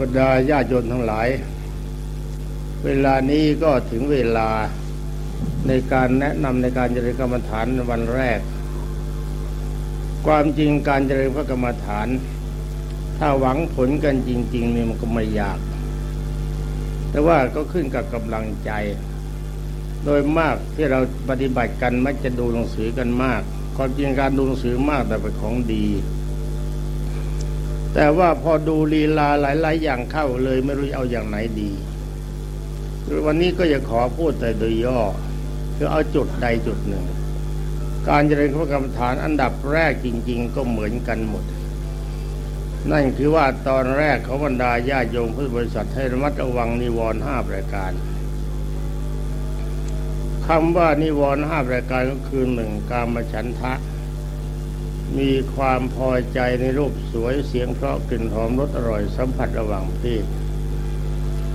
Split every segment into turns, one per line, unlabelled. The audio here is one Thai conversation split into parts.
บรรดาญาติโยมทั้งหลาย เวลานี้ก็ถึงเวลาในการแนะนำในการเจริญกรรมฐานในวันแรก ความจริงการเจริญพระกรรมฐาน ถ้าหวังผลกันจริงๆเนี่ยมันก็ไม่ยาก แต่ว่าก็ขึ้นกับกำลังใจ โดยมากที่เราปฏิบัติกันมักจะดูหนังสือกันมาก ความจริงการดูหนังสือมากแต่เป็นของดี แต่ว่าพอดูลีลาหลาย ๆ อย่างเข้าเลยไม่รู้จะเอาอย่างไหนดี วันนี้ก็จะขอพูดแต่โดยย่อ คือเอาจุดใดจุดหนึ่ง การเจริญพระกรรมฐานอันดับแรกจริง ๆ ก็เหมือนกันหมด นั่นคือว่าตอนแรกเขาบรรดาญาโยมพุทธบริษัทให้ระมัดระวังนิวรณ์ห้าประการคำว่านิวรณ์ห้าประการก็คือหนึ่งการมฉันทะ มีความพอใจในรูปสวยเสียงเพราะกลิ่นหอมรสอร่อยสัมผัสระหว่างเพศ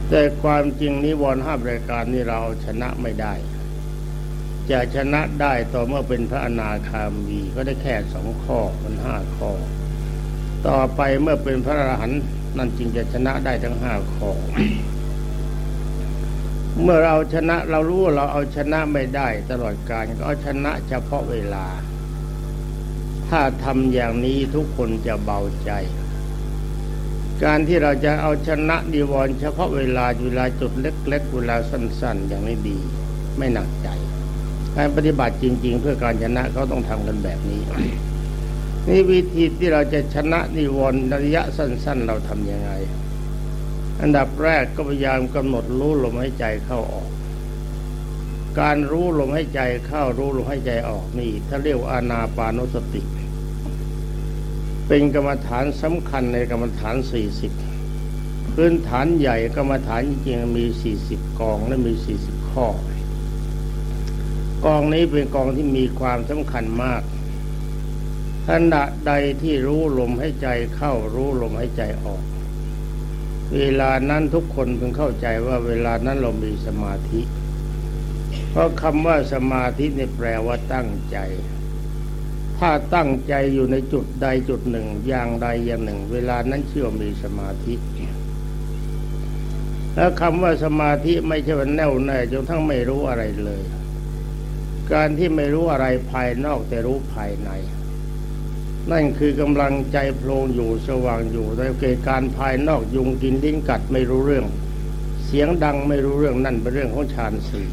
แต่ความจริงนิวรณ์ห้ารายการนี้เราชนะไม่ได้ จะชนะได้ต่อเมื่อเป็นพระอนาคามีก็ได้แค่สองข้อมันห้าข้อ ต่อไปเมื่อเป็นพระอรหันต์นั่นจึงจะชนะได้ทั้งห้าข้อ เมื่อเราชนะเรารู้ว่าเราเอาชนะไม่ได้ ตลอดการก็เอาชนะเฉพาะเวลา ถ้าทำอย่างนี้ทุกคนจะเบาใจ การที่เราจะเอาชนะนิวรณ์เฉพาะเวลาเวลาจุดเล็ก ๆ เวลาสั้นๆอย่างนี้ดี ไม่หนักใจ การปฏิบัติจริง ๆ เพื่อการชนะเขาต้องทำกันแบบนี้นี่วิธีที่เราจะชนะนิวรณ์ระยะสั้น ๆ เราทำยังไง อันดับแรกก็พยายามกำหนดรู้ลมหายใจเข้าออก การรู้ลมใหายใจเข้ารู้ลมใหายใจออกนี่ถ้าเรียกว่าอานาปานสติ เป็นกรรมฐานสำคัญในกรรมฐานสี่สิบพื้นฐานใหญ่กรรมฐานจริงๆมีสี่สิบกองและมีสี่สิบข้อ กองนี้เป็นกองที่มีความสำคัญมากขณะใดที่รู้ลมให้ใจเข้ารู้ลมให้ใจออก เวลานั้นทุกคนเพิ่งเข้าใจว่าเวลานั้นเรามีสมาธิ เพราะคำว่าสมาธินี่แปลว่าตั้งใจ ถ้าตั้งใจอยู่ในจุดใดจุดหนึ่ง อย่างใดอย่างหนึ่ง เวลานั้นเชื่อมีสมาธิแล้วคำว่าสมาธิไม่ใช่ว่าแน่วแน่จนทั้งไม่รู้อะไรเลย การที่ไม่รู้อะไรภายนอกแต่รู้ภายใน นั่นคือกำลังใจโพลงอยู่สว่างอยู่แต่เกิดการภายนอกยุงกินลิ้นกัดไม่รู้เรื่อง เสียงดังไม่รู้เรื่องนั่นเป็นเรื่องของฌานสี่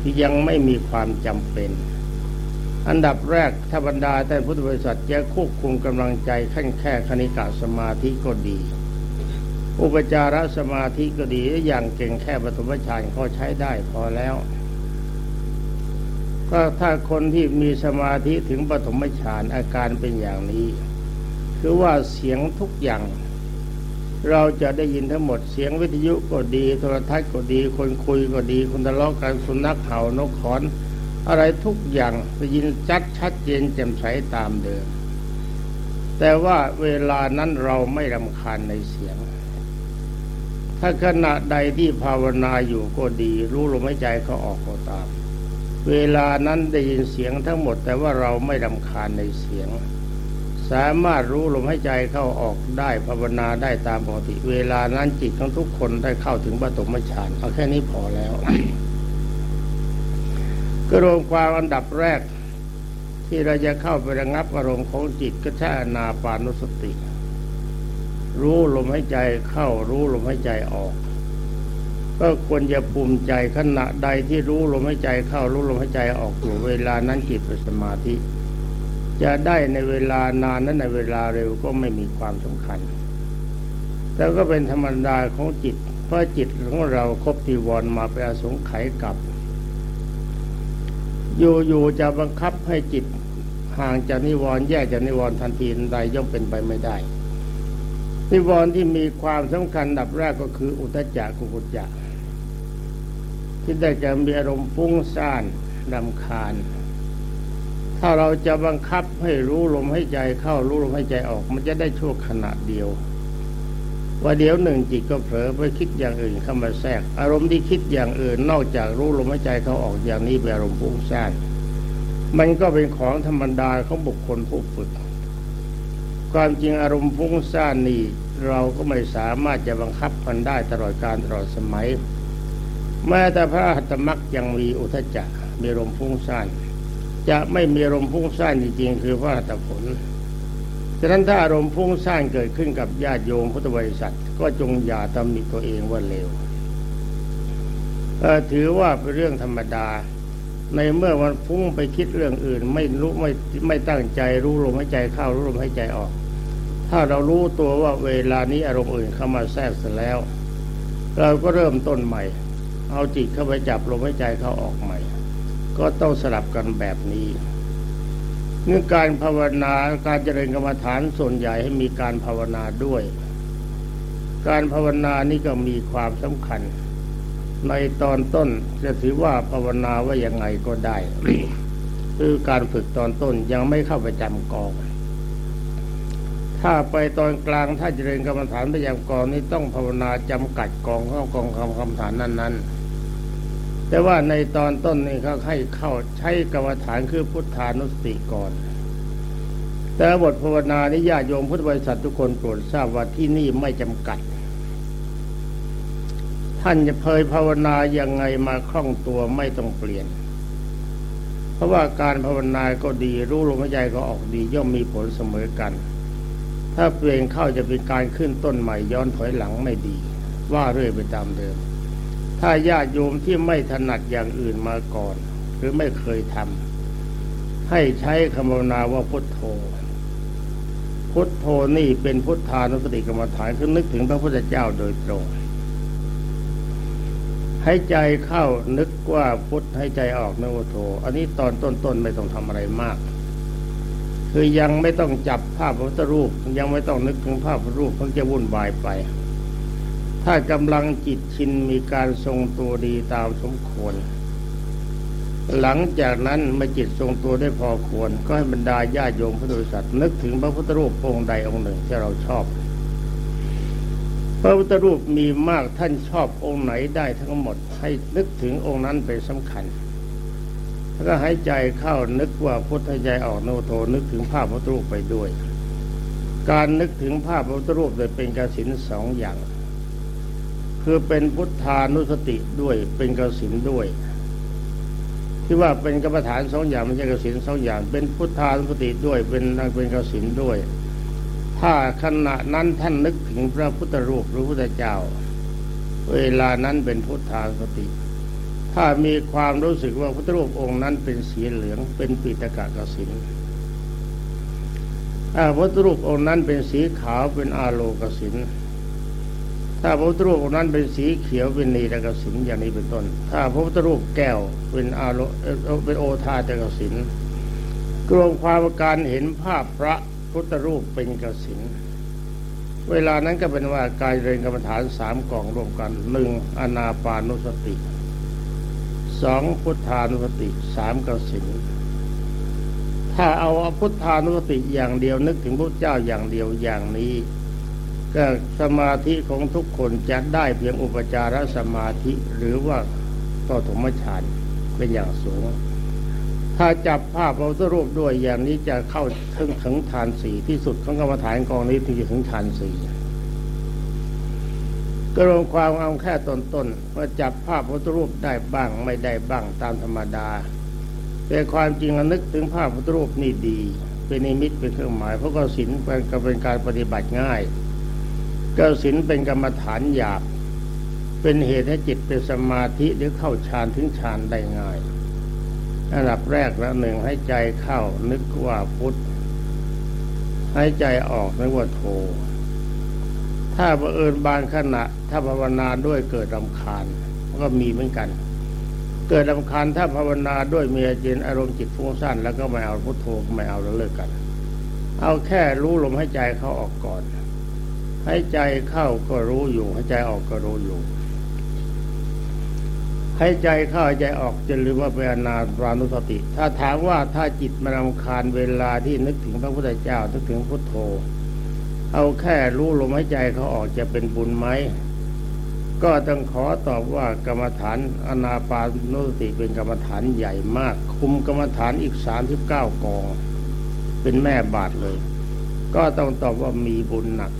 ที่ยังไม่มีความจำเป็น อันดับแรกถ้าบรรดาแต่พุทธบริษัทจะควบคุมกำลังใจขั้นแค่คณิกาสมาธิก็ดี อุปจารสมาธิก็ดีอย่างเก่งแค่ปฐมฌานก็ใช้ได้พอแล้ว ก็ถ้าคนที่มีสมาธิถึงปฐมฌานอาการเป็นอย่างนี้ คือว่าเสียงทุกอย่าง เราจะได้ยินทั้งหมดเสียงวิทยุก็ดี โทรทัศน์ก็ดี คนคุยก็ดีคนทะเลาะกันสุนัขเห่านกขอน อะไรทุกอย่างได้ยินชัดชัดเจนแจ่มใสตามเดิม แต่ว่าเวลานั้นเราไม่รำคาญในเสียง ถ้าขณะใดที่ภาวนาอยู่ก็ดี รู้ลมหายใจเขาออกก็ตาม เวลานั้นได้ยินเสียงทั้งหมด แต่ว่าเราไม่รำคาญในเสียง สามารถรู้ลมหายใจเข้าออกได้ภาวนาได้ตามปกติ เวลานั้นจิตของทุกคนได้เข้าถึงปฐมฌานเอาแค่นี้พอแล้ว ก็รวมความอันดับแรก ที่เราจะเข้าไประงับอารมณ์ของจิตก็ใช้อนาปานุสติ รู้ลมหายใจเข้ารู้ลมหายใจออกก็ควรจะภูมิใจขณะใดที่รู้ลมหายใจเข้ารู้ลมหายใจออกอยู่เวลานั้นจิตเป็นสมาธิ จะได้ในเวลานานนั้นในเวลาเร็วก็ไม่มีความสำคัญ แต่ก็เป็นธรรมดาของจิต เพราะจิตของเราครบทีวรมาไปอาสงไขยกับ อยู่ๆจะบังคับให้จิตห่างจากนิวรณ์แยกจากนิวรณ์ทันทีนใดย่อมเป็นไปไม่ได้ นิวรณ์ที่มีความสำคัญดับแรกก็คืออุตจักกุกุจจะที่ได้จะมีอารมณ์ฟุ้งซ่านรำคาญ ถ้าเราจะบังคับให้รู้ลมให้ใจเข้ารู้ลมให้ใจออก มันจะได้ชั่วขณะเดียวว่าเดี๋ยวหนึ่งจิตก็เผลอไปคิดอย่างอื่นเข้ามาแทรก อารมณ์ที่คิดอย่างอื่น นอกจากรู้ลมหายใจเขาออกอย่างนี้เป็นอารมณ์ฟุ้งซ่านมันก็เป็นของธรรมดาของบุคคลผู้ฝึก ความจริงอารมณ์ฟุ้งซ่านนี่เราก็ไม่สามารถจะบังคับมันได้ตลอดการตลอดสมัย แม้แต่พระหัตถมักยังมีอุทจจะมีอารมณ์ฟุ้งซ่าน จะไม่มีอารมณ์ฟุ้งซ่านจริงๆคือพระตผลฉะนั้นถ้าอารมณ์ฟุ้งซ่านเกิดขึ้นกับญาติโยมพุทธบริษัท ก็จงอย่าตำหนิตัวเองว่าเลวถือว่าเป็นเรื่องธรรมดา ในเมื่อมันฟุ้งไปคิดเรื่องอื่น ไม่รู้ไม่ไม่ตั้งใจรู้ลมหายใจเข้ารู้ลมหายใจออก ถ้าเรารู้ตัวว่าเวลานี้อารมณ์อื่นเข้ามาแทรกเสร็จแล้ว เราก็เริ่มต้นใหม่ เอาจิตเข้าไปจับลมหายใจเข้าออกใหม่ ก็ต้องสลับกันแบบนี้เรื่องการภาวนาการเจริญกรรมฐานส่วนใหญ่ให้มีการภาวนาด้วย การภาวนานี่ก็มีความสำคัญ ในตอนต้นจะถือว่าภาวนาว่ายังไงก็ได้ คือการฝึกตอนต้นยังไม่เข้าไปจำกองถ้าไปตอนกลางถ้าเจริญกรรมฐานไปยังกองนี้ต้องภาวนาจำกัดกองเข้ากองคำคำฐานนั้น ๆ แต่ว่าในตอนต้นนี่เขาให้เข้าใช้กรรมฐานคือพุทธานุสติก่อน แต่บทภาวนานิญาโยมพุทธบริษัททุกคนโปรดทราบว่าที่นี่ไม่จำกัด ท่านจะเพยภาวนายังไงมาคล่องตัวไม่ต้องเปลี่ยน เพราะว่าการภาวนาก็ดีรู้ลมหายใจก็ออกดีย่อมมีผลเสมอกัน ถ้าเปลี่ยนเข้าจะเป็นการขึ้นต้นใหม่ย้อนถอยหลังไม่ดี ว่าเรื่อยไปตามเดิม ถ้าญาติโยมที่ไม่ถนัดอย่างอื่นมาก่อน หรือไม่เคยทำให้ใช้คำภาวนาว่าพุทโธ พุทโธนี่เป็นพุทธานุสติกรรมฐานคือนึกถึงพระพุทธเจ้าโดยตรงให้ใจเข้านึกว่าพุทธให้ใจออกนึกว่าโธอันนี้ตอนต้นๆไม่ต้องทำอะไรมาก คือยังไม่ต้องจับภาพพระพุทธรูป ยังไม่ต้องนึกถึงภาพพระรูปเพิ่งจะวุ่นวายไป ถ้ากำลังจิตชินมีการทรงตัวดีตามสมควร หลังจากนั้นเมื่อจิตทรงตัวได้พอควร ก็ให้บรรดาญาโยมพระโดยสัตว์นึกถึงพระพุทธรูปองค์ใดองค์หนึ่งที่เราชอบ พระพุทธรูปมีมากท่านชอบองค์ไหนได้ทั้งหมด ให้นึกถึงองค์นั้นเป็นสำคัญแล้วก็หายใจเข้านึกว่าพุทธใจออกโนโทนึกถึงภาพพระพุทธรูปไปด้วย การนึกถึงภาพพระพุทธรูปเลยเป็นกสินสองอย่าง คือเป็นพุทธานุสติด้วยเป็นกสินด้วย ที่ว่าเป็นกรรมฐานสองอย่างไม่ใช่กสินสองอย่าง เป็นพุทธานุสติด้วยเป็นเป็นกสินด้วย ถ้าขณะนั้นท่านนึกถึงพระพุทธรูปหรือพุทธเจ้า เวลานั้นเป็นพุทธานุสติ ถ้ามีความรู้สึกว่าพุทธรูปองค์นั้นเป็นสีเหลืองเป็นปิตกะกสินถ้าพุทธรูปองค์นั้นเป็นสีขาวเป็นอาโลกสิน ถ้าพระพุทธรูปนั้นเป็นสีเขียวเป็นนีตะกสินอย่างนี้เป็นต้น ถ้าพระพุทธรูปแก้วเป็นอาโลเป็นโอทาตะกสินกรวงความการเห็นภาพพระพุทธรูปเป็นกสินเวลานั้นก็เป็นว่าการเรียนกรรมฐานสามกล่องรวมกันหนึ่งอนาปานุสติสองพุทธานุสติสามกสินถ้าเอาพุทธานุสติอย่างเดียวนึกถึงพระเจ้าอย่างเดียวอย่างนี้ ก็สมาธิของทุกคนจะได้เพียงอุปจารสมาธิหรือว่าต่อถมฌานเป็นอย่างสูง ถ้าจับภาพเรารูปด้วยอย่างนี้จะเข้าถึงถึงฐานสี่ที่สุดของกรรมฐานกองนี้ถึงจะถึงฐานสี่ก็รวมความเอาแค่ตนต้นว่าจับภาพพระรูปได้บ้างไม่ได้บ้างตามธรรมดา แต่ความจริงนึกถึงภาพพระรูปนี่ดี เป็นนิมิตเป็นเครื่องหมายเพราะก็สินเป็นการปฏิบัติง่าย กสินเป็นกรรมฐานหยาบ เป็นเหตุให้จิตเป็นสมาธิหรือเข้าฌานถึงฌานได้ง่ายอันดับแรกแล้วหนึ่งให้ใจเข้านึกว่าพุทธให้ใจออกนึกว่าโท ถ้าบังเอิญบางขณะ ถ้าภาวนาด้วยเกิดรำคาญก็มีเหมือนกัน เกิดรำคาญถ้าภาวนาด้วยมีอาเจนอารมณ์จิตฟุ้งซ่านแล้วก็ไม่เอาพุทโธไม่เอาแล้วเลิกกัน เอาแค่รู้ลมให้ใจเขาออกก่อน หายใจเข้าก็รู้อยู่หายใจออกก็รู้อยู่หายใจเข้าหายใจออกจะลืมว่าเป็นอนาปานุสติ ถ้าถามว่าถ้าจิตมันรำคาญเวลาที่นึกถึงพระพุทธเจ้านึกถึงพุทโธ เอาแค่รู้ลมหายใจเขาออกจะเป็นบุญไหมก็ต้องขอตอบว่ากรรมฐานอนาปานุสติเป็นกรรมฐานใหญ่มาก คุมกรรมฐานอีกสามสิบเก้ากอง เป็นแม่บาทเลย ก็ต้องตอบว่ามีบุญหนัก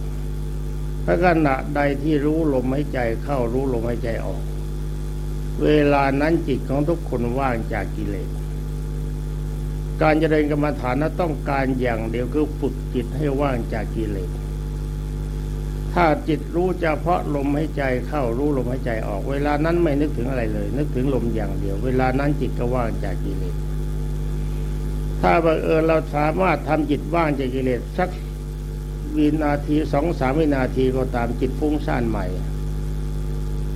ถ้าขณะใดที่รู้ลมหายใจเข้ารู้ลมหายใจออก เวลานั้นจิตของทุกคนว่างจากกิเลสการเจริญกรรมฐานนั้นต้องการอย่างเดียวคือฝึกจิตให้ว่างจากกิเลสถ้าจิตรู้เฉพาะลมหายใจเข้ารู้ลมหายใจออก เวลานั้นไม่นึกถึงอะไรเลย นึกถึงลมอย่างเดียว เวลานั้นจิตก็ว่างจากกิเลสถ้าบังเอิญเราสามารถทำจิตว่างจากกิเลสสัก วินาทีสองสามวินาทีก็ตามจิตฟุ้งซ่านใหม่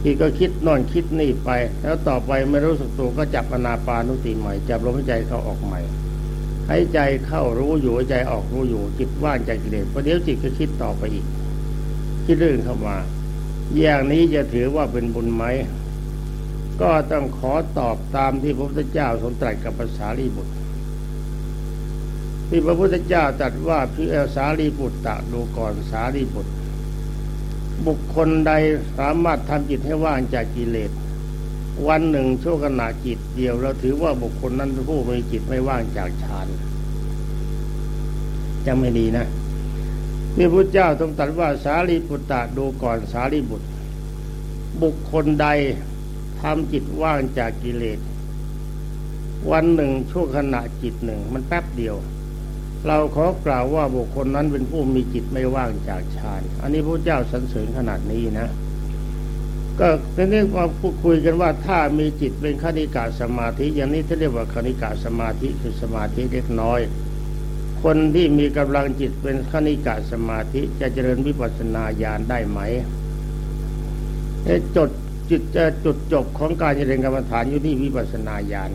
จิตก็คิดนอนคิดนี่ไป แล้วต่อไปไม่รู้สึกตัวก็จับอนาปานุติใหม่ จับลมหายใจเข้าออกใหม่หายใจเข้ารู้อยู่ใจออกรู้อยู่จิตว่างใจกิเลสประเดี๋ยวจิตก็คิดต่อไปอีก คิดเรื่องเข้ามา อย่างนี้จะถือว่าเป็นบุญไหมก็ต้องขอตอบตามที่พระพุทธเจ้าทรงตรัสกับภาษาลีบุตร ที่พระพุทธเจ้าตรัสว่าพิเอสารีบุตรตะดูก่อนสารีบุตร บุคคลใดสามารถทำจิตให้ว่างจากกิเลส วันหนึ่งชั่วขณะจิตเดียวเราถือว่าบุคคลนั้นผู้มีจิตไม่ว่างจากฌานจำไม่ดีนะที่พระเจ้าทรงตรัสว่าสารีบุตรตะดูก่อนสารีบุตร บุคคลใดทำจิตว่างจากกิเลส วันหนึ่งชั่วขณะจิตหนึ่ง มันแป๊บเดียว เราขอกล่าวว่าบุคคลนั้นเป็นผู้มีจิตไม่ว่างจากฌาน อันนี้พระเจ้าสรรเสริญขนาดนี้นะ ก็ทีนี้มาพูดคุยกันว่าถ้ามีจิตเป็นขณิกาสมาธิ อย่างนี้ที่เรียกว่าขณิกาสมาธิคือสมาธิเล็กน้อย คนที่มีกำลังจิตเป็นขณิกาสมาธิจะเจริญวิปัสสนาญาณได้ไหมจดจิตจะจุดจบของการเจริญกรรมฐานอยู่ที่วิปัสสนาญาณ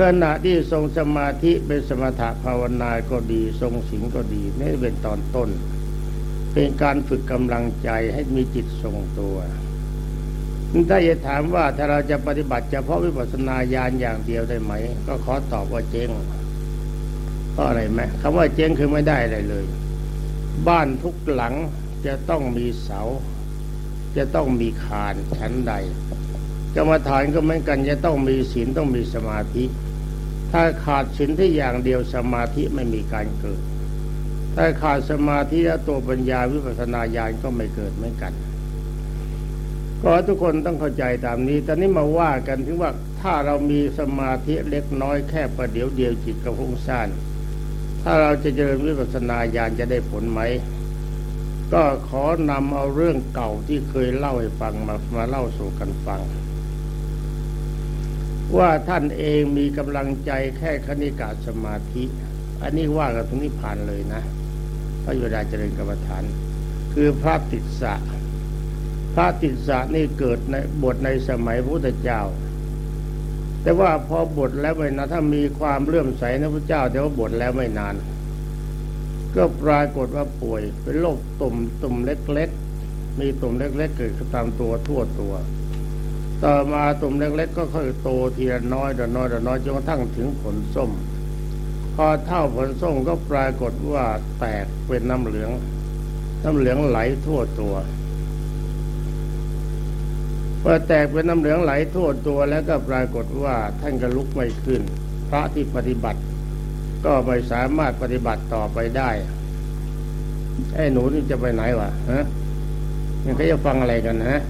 ขณะที่ทรงสมาธิเป็นสมถะภาวนาก็ดี ทรงสิงก็ดีนี่เป็นตอนต้น เป็นการฝึกกำลังใจให้มีจิตทรงตัวถ้าจะถามว่าถ้าเราจะปฏิบัติเฉพาะวิปัสสนาญาณอย่างเดียวได้ไหม ก็ขอตอบว่าเจ๊งเพราะอะไรไหมคำว่าเจ๊งคือไม่ได้อะไรเลย บ้านทุกหลังจะต้องมีเสา จะต้องมีคานชั้นใดกรรมฐานก็เหมือนกันจะต้องมีศีลต้องมีสมาธิ ถ้าขาดศีลที่อย่างเดียวสมาธิไม่มีการเกิดถ้าขาดสมาธิแล้วตัวปัญญาวิปัสสนาญาณก็ไม่เกิดเหมือนกัน ก็ทุกคนต้องเข้าใจตามนี้ ตอนนี้มาว่ากันถึงว่าถ้าเรามีสมาธิเล็กน้อยแค่ประเดี๋ยวเดียวจิตกระพุ่งซ่านถ้าเราจะเจริญวิปัสสนาญาณจะได้ผลไหม ก็ขอนำเอาเรื่องเก่าที่เคยเล่าให้ฟังมามาเล่าสู่กันฟัง ว่าท่านเองมีกำลังใจแค่คณิกาสมาธิ อันนี้ว่ากับตรงนี้ผ่านเลยนะพระโยดาเจริญกรรมฐาน คือพระติสสะพระติสสะนี่เกิดในบทในสมัยพระพุทธเจ้า แต่ว่าพอบทแล้วไม่นะถ้ามีความเลื่อมใสในพระเจ้า แต่ว่าบทแล้วไม่นาน ก็ปรากฏว่าป่วยเป็นโรคตุ่มตุ่มเล็ก ๆ มีตุ่มเล็ก ๆ เกิดขึ้นตามตัวทั่วตัว ต่อมาตุ่มเล็กๆก็ค่อยโตทีละน้อยละน้อยละน้อยจนกระทั่งถึงผลส้ม พอเท่าผลส้มก็ปรากฏว่าแตกเป็นน้ำเหลือง น้ำเหลืองไหลทั่วตัวพอแตกเป็นน้ำเหลืองไหลทั่วตัวแล้วก็ปรากฏว่าท่านก็ลุกไม่ขึ้น พระที่ปฏิบัติ ก็ไม่สามารถปฏิบัติต่อไปได้ไอ้หนูนี่จะไปไหนวะฮะยังก็จะฟังอะไรกันฮะ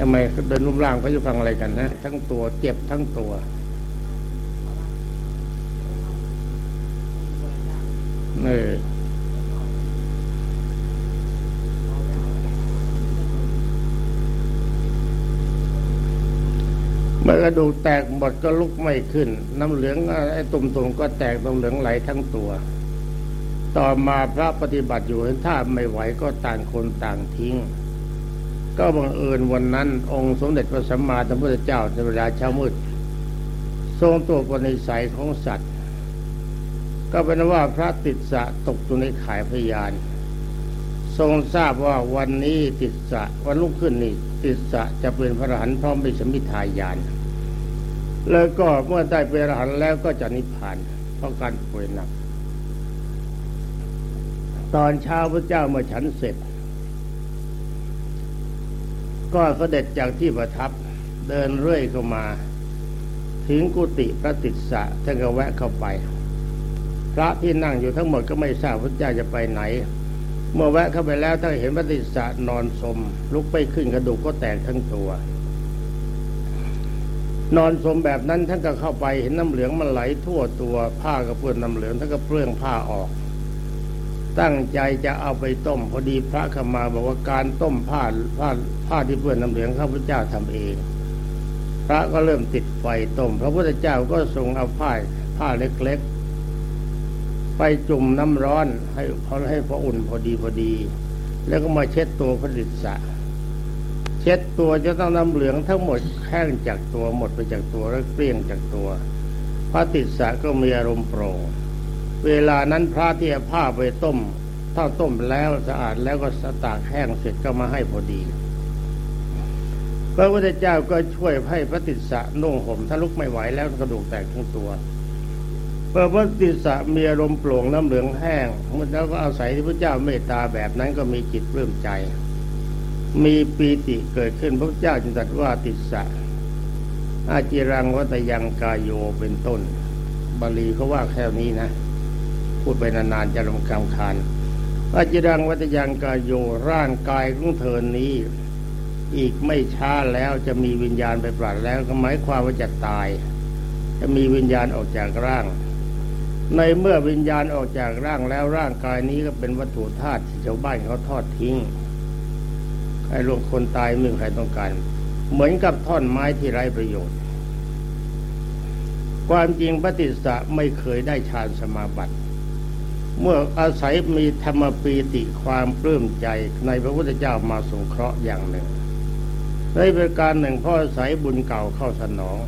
ทำไมเดินรูปร่างเขาจะฟังอะไรกันนะทั้งตัวเจ็บทั้งตัวเออเมื่อกระดูกแตกหมดก็ลุกไม่ขึ้น น้ำเหลืองไอ้ตุ่มๆก็แตกน้ำเหลืองไหลทั้งตัว ต่อมาพระปฏิบัติอยู่เห็นท่าไม่ไหวก็ต่างคนต่างทิ้ง ก็บังเอิญวันนั้น องค์สมเด็จพระสัมมาสัมพุทธเจ้าในเวลาเช้ามืด ทรงตัวกนิสัยของสัตว์ ก็เป็นว่าพระติดสะตกอยู่ในขายพยาน ทรงทราบว่าวันนี้ติดสะวันลุกขึ้นนี่ติดสะจะเป็นพระอรหันต์พร้อมไปสมิทายาน แล้วก็เมื่อได้เป็นอรหันต์แล้วก็จะนิพพานเพราะการป่วยหนัก ตอนเช้าพระเจ้าเมื่อฉันเสร็จ ก็เสด็จจากที่ประทับเดินเรื่อยเข้ามา ถึงกุฏิพระติสสะท่านก็แวะเข้าไป พระที่นั่งอยู่ทั้งหมดก็ไม่ทราบพระเจ้าจะไปไหน เมื่อแวะเข้าไปแล้วถ้านเห็นพระติสสะนอนสม ลุกไปขึ้นกระดูกก็แตกทั้งตัว นอนสมแบบนั้นท่านก็เข้าไปเห็นน้ำเหลืองมันไหลทั่วตัวผ้าก็เปื้อนน้ำเหลืองท่านก็เปลื้องผ้าออก ตั้งใจจะเอาไปต้มพอดีพระเข้ามาบอกว่าการต้มผ้าผ้าผ้าที่เปื้อนน้ำเหลืองข้าพเจ้าทำเอง พระก็เริ่มติดไฟต้ม พระพุทธเจ้าก็ทรงเอาผ้าผ้าเล็กๆ ไปจุ่มน้ำร้อนให้พอให้พออุ่นพอดีพอดี แล้วก็มาเช็ดตัวพระดิษะเช็ดตัวจะต้องน้ำเหลืองทั้งหมดแข้งจากตัวหมดไปจากตัวแล้วเกลี้ยงจากตัว พระติสะก็มีอารมณ์โปร่ง เวลานั้นพระที่เอาผ้าไปต้ม ถ้าต้มแล้วสะอาดแล้วก็สตากแห้งเสร็จก็มาให้พอดีพระพุทธเจ้าก็ช่วยให้พระติสะนุ่งห่มถ้าลุกไม่ไหวแล้วกระดูกแตกทั้งตัวเมื่อพระติสสะมีอารมณ์โปร่งน้ำเหลืองแห้งแล้วก็อาศัยที่พระเจ้าเมตตาแบบนั้นก็มีจิตปลื้มใจ มีปีติเกิดขึ้นพระเจ้าจึงตรัสว่าติสสะอาจิรังวัตยังกายโยเป็นต้น บาลีเขาว่าแค่นี้นะ พูดไปนานๆจะรำคำคาญอาจิรังวัตยังกายโยร่างกายของเธอนี้ อีกไม่ช้าแล้วจะมีวิญญาณไปปราดแล้วก็หมายความว่าจะตาย จะมีวิญญาณออกจากร่าง ในเมื่อวิญญาณออกจากร่างแล้วร่างกายนี้ก็เป็นวัตถุธาตุที่ชาวบ้านเขาทอดทิ้งใครลงคนตายม่มีใครต้องการ เหมือนกับท่อนไม้ที่ไร้ประโยชน์ ความจริงปฏิสสะไม่เคยได้ฌานสมาบัติ เมื่ออาศัยมีธรรมปีติความปลื้มใจในพระพุทธเจ้ามาสงเคราะห์อย่างหนึ่งในประการหนึ่งพ่ออาศัยบุญเก่าเข้าสนอง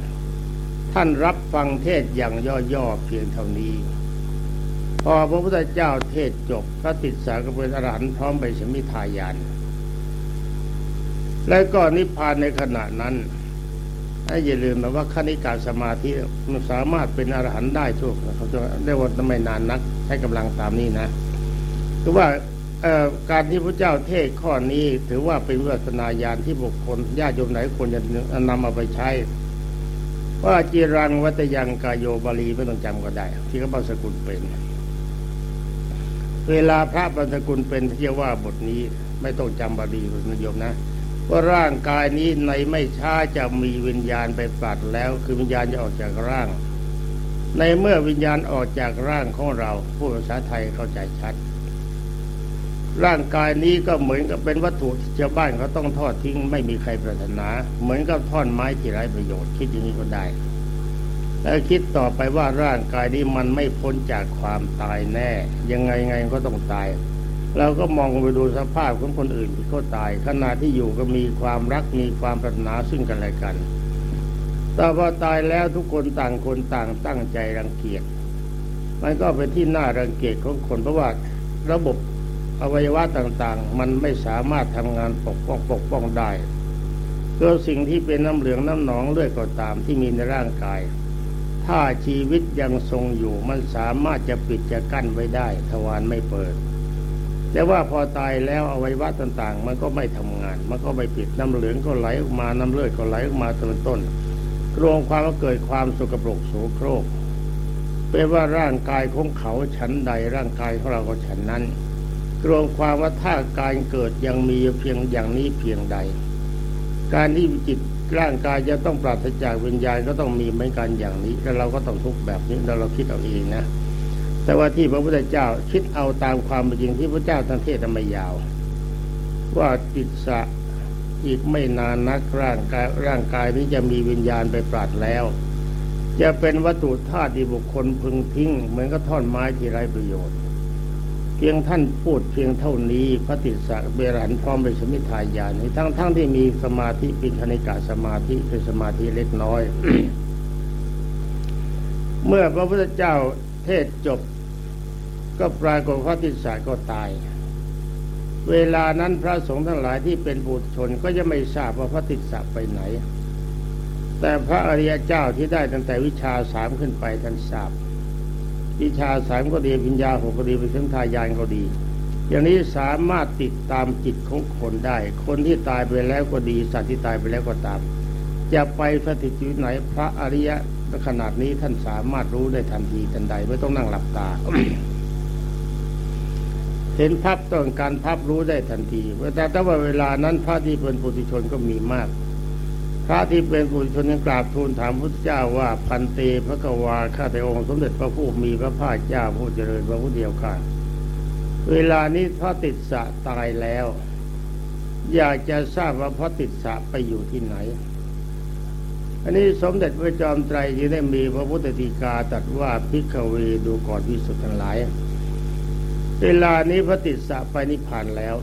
ท่านรับฟังเทศอย่างย่อๆเพียงเท่านี้ พอพระพุทธเจ้าเทศจบพระติสสะก็เป็นอรหันต์พร้อมไปสมิทายาน และก็นิพพานในขณะนั้น ให้อย่าลืมนะว่าขณิกาสมาธิมันสามารถเป็นอรหันต์ได้ทุกเขาจะได้ว่าไม่นานนักใช้กำลังตามนี้นะคือว่าการที่พระเจ้าเทศข้อนี้ถือว่าเป็นวิปัสนาญาณที่บุคคลญาติโยมไหนควรจะนำเอาไปใช้ ว่าจีรังวัตยังกายโยบาลีไม่ต้องจำก็ได้ ที่เขาบางสกุลเป็น เวลาพระบางสกุลเป็นที่ว่าบทนี้ไม่ต้องจำบาลีคุณโยมนะ ว่าร่างกายนี้ในไม่ช้าจะมีวิญญาณไปปัดแล้ว คือวิญญาณจะออกจากร่าง ในเมื่อวิญญาณออกจากร่างของเราผู้ภาษาไทยเข้าใจชัด ร่างกายนี้ก็เหมือนกับเป็นวัตถุที่ชาวบ้านเขาต้องทอดทิ้งไม่มีใครปรารถนา เหมือนกับท่อนไม้ที่ไร้ประโยชน์คิดอย่างนี้ก็ได้แล้วคิดต่อไปว่าร่างกายนี้มันไม่พ้นจากความตายแน่ ยังไงไงก็ต้องตาย เราก็มองไปดูสภาพของคนอื่นที่เขาตาย ขณะที่อยู่ก็มีความรักมีความปรารถนาซึ่งกันและกัน แต่พอตายแล้วทุกคนต่างคนต่างตั้งใจรังเกียจมันก็เป็นที่น่ารังเกียจของคนเพราะว่าระบบอวัยวะต่างๆ มันไม่สามารถทำงานปกป้องปกป้องได้ก็สิ่งที่เป็นน้ำเหลืองน้ำหนองเลือดก็ตามที่มีในร่างกาย ถ้าชีวิตยังทรงอยู่มันสามารถจะปิดจะกั้นไว้ได้ทวารไม่เปิด แต่ว่าพอตายแล้วอวัยวะต่างๆ มันก็ไม่ทำงาน มันก็ไม่ปิดน้ำเหลืองก็ไหลออกมาน้ำเลือดก็ไหลออกมาต้นต้นรวมความว่าเกิดความสกปรกโสโครกเป็นว่าร่างกายของเขาฉันใดร่างกายของเราก็ฉันนั้นรวมความว่าถ้าการเกิดยังมีเพียงอย่างนี้เพียงใด การที่จิตร่างกายจะต้องปราศจากวิญญาณก็ต้องมีเหมือนกันอย่างนี้ แล้วเราก็ต้องทุกแบบนี้เราเราคิดเอาเองนะ แต่ว่าที่พระพุทธเจ้าคิดเอาตามความจริงที่พระเจ้าทั้งเทศไม่ยาว ว่าจิตสะอีกไม่นานนักร่างกายร่างกายนี้จะมีวิญญาณไปปราดแล้ว จะเป็นวัตถุธาตุที่บุคคลพึงทิ้ง เหมือนกับท่อนไม้ที่ไร้ประโยชน์ เพียงท่านพูดเพียงเท่านี้พระติสสะเบรันพร้อมไปสมิทายานทั้งทั้งที่มีสมาธิปิคณิกาสมาธิเป็นสมาธิเล็กน้อย เมื่อพระพุทธเจ้าเทศจบ ก็ปรากฏพระติสสก็ตาย เวลานั้นพระสงฆ์ทั้งหลายที่เป็นบุตรชนก็จะไม่ทราบว่าพระติสสะไปไหน แต่พระอริยเจ้าที่ได้ตั้งแต่วิชาสามขึ้นไปท่านทราบ วิชาสามก็ดีวิญญาหกก็ดีไปถึงทายานก็ดี อย่างนี้สามารถติดตามจิตของคนได้ คนที่ตายไปแล้วก็ดีสัตว์ที่ตายไปแล้วก็ตาม จะไปสถิตอยู่ไหนพระอริยะขนาดนี้ท่านสามารถรู้ได้ทันทีทันใดไม่ต้องนั่งหลับตา เห็นภาพต้องการภาพรู้ได้ทันทีแต่ถ้าว่าเวลานั้นพระที่เป็นปุถุชนก็มีมาก พระที่เป็นปุถุชนยังกราบทูลถามพระเจ้าว่าพันเตพระกวาข้าแต่องค์สมเด็จพระผู้มีพระภาคเจ้าผู้เจริญพระผู้เดียวกันเวลานี้พระติดสะตายแล้ว อยากจะทราบว่าพระติดสะไปอยู่ที่ไหน อันนี้สมเด็จพระจอมไตรยังได้มีพระพุทธติกาตรัสว่าพิกเวดูก่อนพิสุทธิ์ทั้งหลาย เวลานี้พระติดสะไปนิพพานแล้ว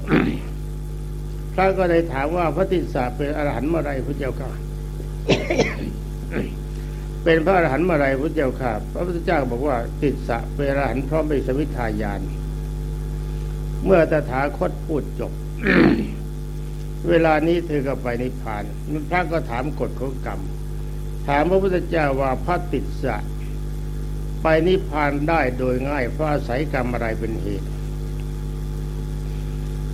พระก็ได้ถามว่าพระติดสะเป็นอรหันต์เมื่อไรพระเจ้าค่ะ เป็นพระอรหันต์เมื่อไรพระเจ้าค่ะ พระพุทธเจ้าบอกว่าติดสะเป็นอรหันต์พร้อมไปสวิทายาน เมื่อตถาคตพูดจบ เวลานี้เธอก็ไปนิพพานพระก็ถามกฎของกรรม ถามพระพุทธเจ้าว่าพระติดสะ ไปนิพพานได้โดยง่ายเพราะอาศัยกรรมอะไรเป็นเหตุ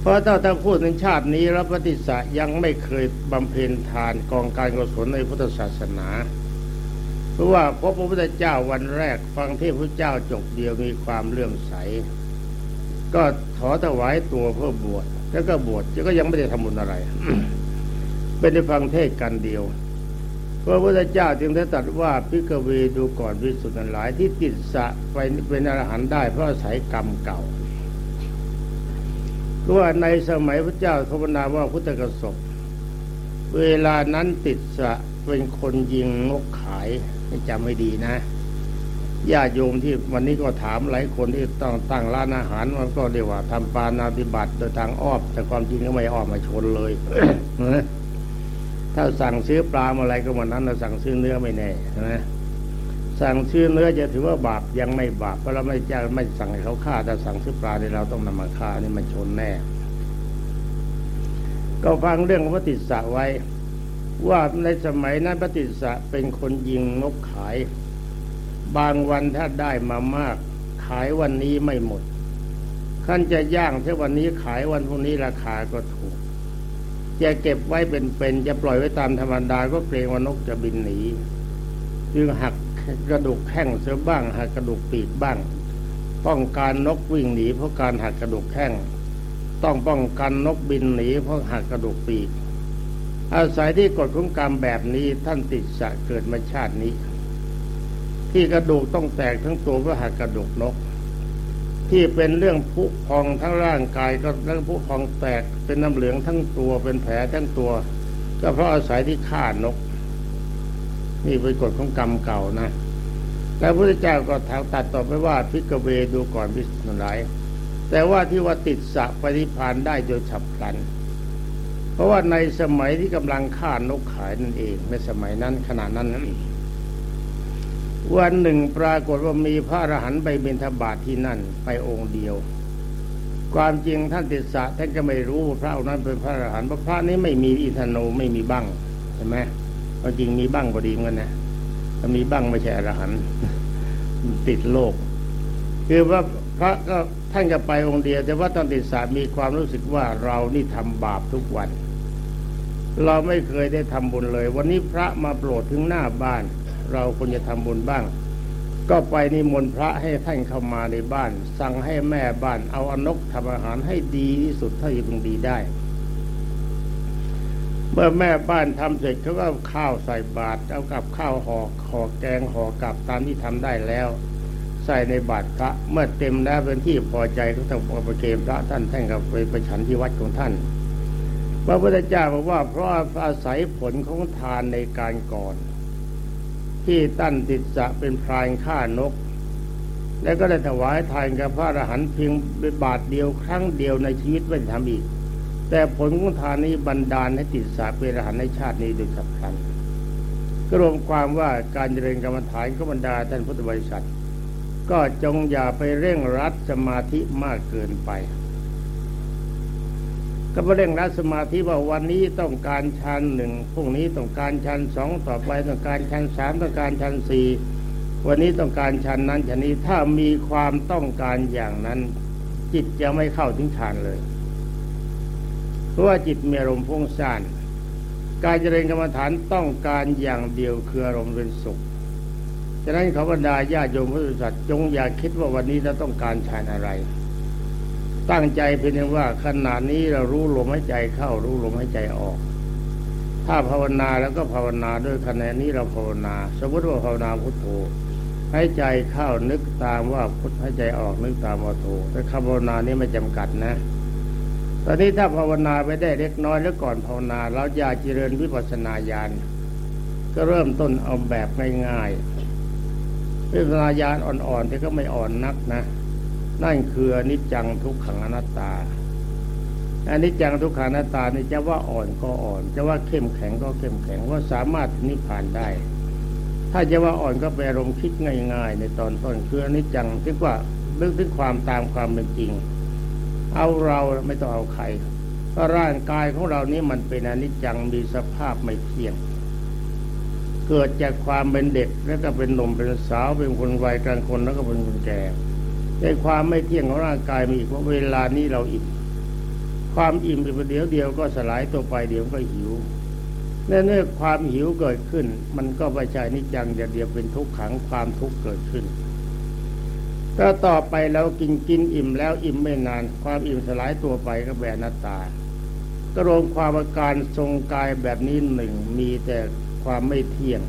เพราะถ้าถ้าพูดในชาตินี้รับปฏิสะยังไม่เคยบำเพ็ญทานกองการกุศลในพุทธศาสนา เพราะว่าพบพระพุทธเจ้าวันแรกฟังเทพพระเจ้าจบเดียวมีความเลื่อมใส ก็ขอถวายตัวเพื่อบวชแล้วก็บวชแล้วก็ยังไม่ได้ทำบุญอะไรเป็นได้ฟังเทศกันเดียว พระพุทธเจ้าจึงได้ตรัสว่าพิกเวดูก่อนวิสุทธิ์หลายที่ติดสะไปเป็นอรหันต์ได้เพราะอาศัยกรรมเก่าเพราะว่าในสมัยพระเจ้าทวนาว่าพุทธกสบเวลานั้นติดสะเป็นคนยิงนกขายจำไม่ดีนะญาติโยมที่วันนี้ก็ถามหลายคนที่ต้องตั้งร้านอาหารมันก็เรียกว่าทำปานาติบัติโดยทางอ้อมแต่ความจริงก็ไม่อ้อมมาชนเลย ถ้าสั่งซื้อปลาอะไรก็วันนั้นเราสั่งซื้อเนื้อไม่แน่ใช่ไหมสั่งซื้อเนื้อจะถือว่าบาปยังไม่บาปเพราะเราไม่จ้างไม่สั่งให้เขาฆ่าแต่สั่งซื้อปลาเนี่ยเราต้องนำมาฆ่านี่มันชนแน่ ก็ฟังเรื่องพระติสะไว้ ว่าในสมัยนั้นพระติสสะเป็นคนยิงนกขาย บางวันถ้าได้มามาก ขายวันนี้ไม่หมดขั้นจะย่างถ้าวันนี้ขายวันพรุ่งนี้ราคาก็ถูก จะเก็บไว้เป็นๆจะปล่อยไว้ตามธรรมดาก็เกรงว่านกจะบินหนีจึงหักกระดูกแข้งเสียบ้าง หักกระดูกปีกบ้าง ป้องกันนกวิ่งหนีเพราะการหักกระดูกแข้งต้องป้องกันนกบินหนีเพราะหักกระดูกปีก อาศัยที่กฎของกรรมแบบนี้ท่านติดสะเกิดมาชาตินี้ ที่กระดูกต้องแตกทั้งตัวเพราะหักกระดูกนก ที่เป็นเรื่องผุพองทั้งร่างกายก็เรื่องผุพองแตกเป็นน้ำเหลืองทั้งตัวเป็นแผลทั้งตัว ก็เพราะอาศัยที่ฆ่านก นี่เป็นกฎของกรรมเก่านะแล้วพระเจ้าก็ทางตัดต่อไปว่าพิกเวดูก่อนพิสนุไรแต่ว่าที่ว่าติดสะปฏิพานได้โดยฉับพลัน เพราะว่าในสมัยที่กำลังฆ่านกขายนั่นเองในสมัยนั้นขณะนั้นนั้น วันหนึ่งปรากฏว่ามีพระอรหันต์ไปบิณฑบาตทที่นั่นไปองค์เดียว ความจริงท่านติดสะท่านก็ไม่รู้พระองค์นั้นเป็นพระอรหันต์เพราะพระนี้ไม่มีอินทโนไม่มีบั้งใช่ไหมความจริงมีบั้งก็ดีเหมือนกันนะถ้ามีบั้งไม่ใช่อรหันต์ติดโลก คือว่าพระก็ท่านก็ไปองค์เดียว แต่ว่าตอนติดสามีความรู้สึกว่าเรานี่ทำบาปทุกวัน เราไม่เคยได้ทำบุญเลย วันนี้พระมาโปรดถึงหน้าบ้าน เราควรจะทำบุญบ้าง ก็ไปนิมนต์พระให้ท่านเข้ามาในบ้าน สั่งให้แม่บ้านเอาอนกทำอาหารให้ดีที่สุดเท่าที่พึงดีได้ เมื่อแม่บ้านทำเสร็จเขาก็เอาข้าวใส่บาตรเอากับข้าวห่อห่อแกงห่อกับตามที่ทำได้แล้วใส่ในบาตรพระเมื่อเต็มแล้วเป็นที่พอใจก็ต้องเอาไปเกมพระท่านท่านกับไปประชันที่วัดของท่านพระพุทธเจ้าบอกว่าเพราะอาศัยผลของทานในการก่อน ที่ตั้นติดสะเป็นพรายฆ่านก แล้วก็ได้ถวายทานกับพระอรหันต์เพียงบาทเดียวครั้งเดียวในชีวิตไม่ทำอีก แต่ผลของทานนี้บันดาลให้ติดสะเป็นอรหันต์ในชาตินี้โดยฉับพลันก็รวมความว่าการเจริญกรรมฐานก็บรรดาท่านพุทธบริษัท ก็จงอย่าไปเร่งรัดสมาธิมากเกินไป ก็เร่งรัดสมาธิว่าวันนี้ต้องการชั้นหนึ่งพรุ่งนี้ต้องการชั้นสองต่อไปต้องการชั้นสามต้องการชั้นสี่วันนี้ต้องการชั้นนั้นชั้นนี้ถ้ามีความต้องการอย่างนั้น จิตจะไม่เข้าถึงฌานเลย เพราะว่าจิตมีอารมณ์พุ่งซ่านการเจริญกรรมฐานต้องการอย่างเดียวคืออารมณ์เป็นสุขฉะนั้นขาบรรดาญาโยมพุทธศาสนาจงอย่าคิดว่าวันนี้เราต้องการฌานอะไร ตั้งใจเพียงว่าขณะนี้เรารู้ลมหายใจเข้ารู้ลมหายใจออก ถ้าภาวนาแล้วก็ภาวนาด้วยขณะนี้เราภาวนา สมมติว่าภาวนาพุทโธหายใจเข้านึกตามว่าพุทหายใจออกนึกตามว่าโธแต่คำภาวนานี้ไม่จำกัดนะ ตอนนี้ถ้าภาวนาไปได้เล็กน้อยแล้วก่อนภาวนาเราอยากเจริญวิปัสสนาญาณก็เริ่มต้นเอาแบบง่ายๆวิปัสสนาญาณอ่อนๆที่ก็ไม่อ่อนนักนะ นั่นคืออนิจจังทุกขังอนัตตาอนิจจังทุกขังอนัตตานี่จะว่าอ่อนก็อ่อน จะว่าเข้มแข็งก็เข้มแข็งว่าสามารถนิพพานได้ ถ้าจะว่าอ่อนก็แปลอารมณ์คิดง่าย ๆ ในตอนต้นคืออนิจจังที่ว่าเรื่องถึงความตามความเป็นจริง เอาเราไม่ต้องเอาใครเพราะร่างกายของเรานี้มันเป็นอนิจจังมีสภาพไม่เที่ยง เกิดจากความเป็นเด็กแล้วก็เป็นหนุ่มเป็นสาวเป็นคนวัยกลางคนแล้วก็เป็นคนแก่ ในความไม่เที่ยงของร่างกายมีอีกว่าเวลานี้เราอิ่มความอิ่มไปประเดี๋ยวเดียวก็สลายตัวไปเดี๋ยวก็หิวเนื่อเมื่อความหิวเกิดขึ้น มันก็ไม่ใช่นิจังเดียวเดียวเป็นทุกขังความทุกข์เกิดขึ้นก็ต่อไปเรากินกินอิ่มแล้วอิ่มไม่นาน ความอิ่มสลายตัวไปก็แบนหน้าตา ก็รวมความอาการทรงกายแบบนี้หนึ่งมีแต่ความไม่เที่ยง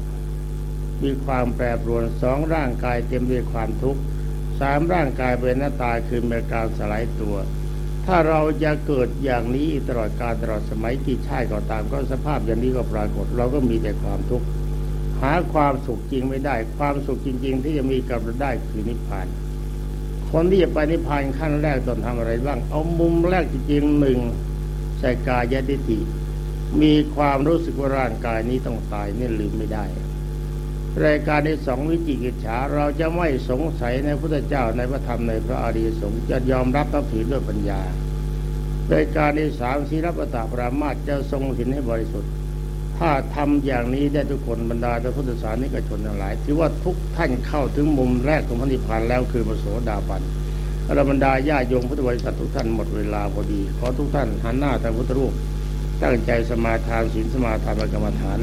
มีความแปรปรวนสองร่างกายเต็มด้วยความทุกข์ สามร่างกายเป็นหน้าตาคือมีการสลายตัว ถ้าเราจะเกิดอย่างนี้ตลอดการตลอดสมัยกี่ชาติก็ตามก็สภาพอย่างนี้ก็ปรากฏ เราก็มีแต่ความทุกข์หาความสุขจริงไม่ได้ ความสุขจริง ๆ ที่จะมีกับเราได้คือนิพพานคนที่จะไปนิพพานขั้นแรกต้องทำอะไรบ้าง เอามุมแรกจริงๆหนึ่งใส่กายดิติมีความรู้สึกว่าร่างกายนี้ต้องตายเนี่ยลืมไม่ได้ รายการที่สองวิจิกิจฉาเราจะไม่สงสัยในพุทธเจ้าในพระธรรมในพระอริยสงฆ์จะยอมรับนับถือด้วยปัญญารายการที่สามศีลปตาปรามาสจะทรงเห็นให้บริสุทธิ์ ถ้าทำอย่างนี้ได้ทุกคนบรรดาพระพุทธศาสนิกชนทั้งหลายถือว่าทุกท่านเข้าถึงมุมแรกของพระนิพพานแล้วคือมโสดาบันอรบรรดาญาโยมพุทธบริษัททุกท่านหมดเวลาพอดีขอทุกท่านหันหน้าทางพุทธรูปตั้งใจสมาทานศีลสมาทานกรรมฐาน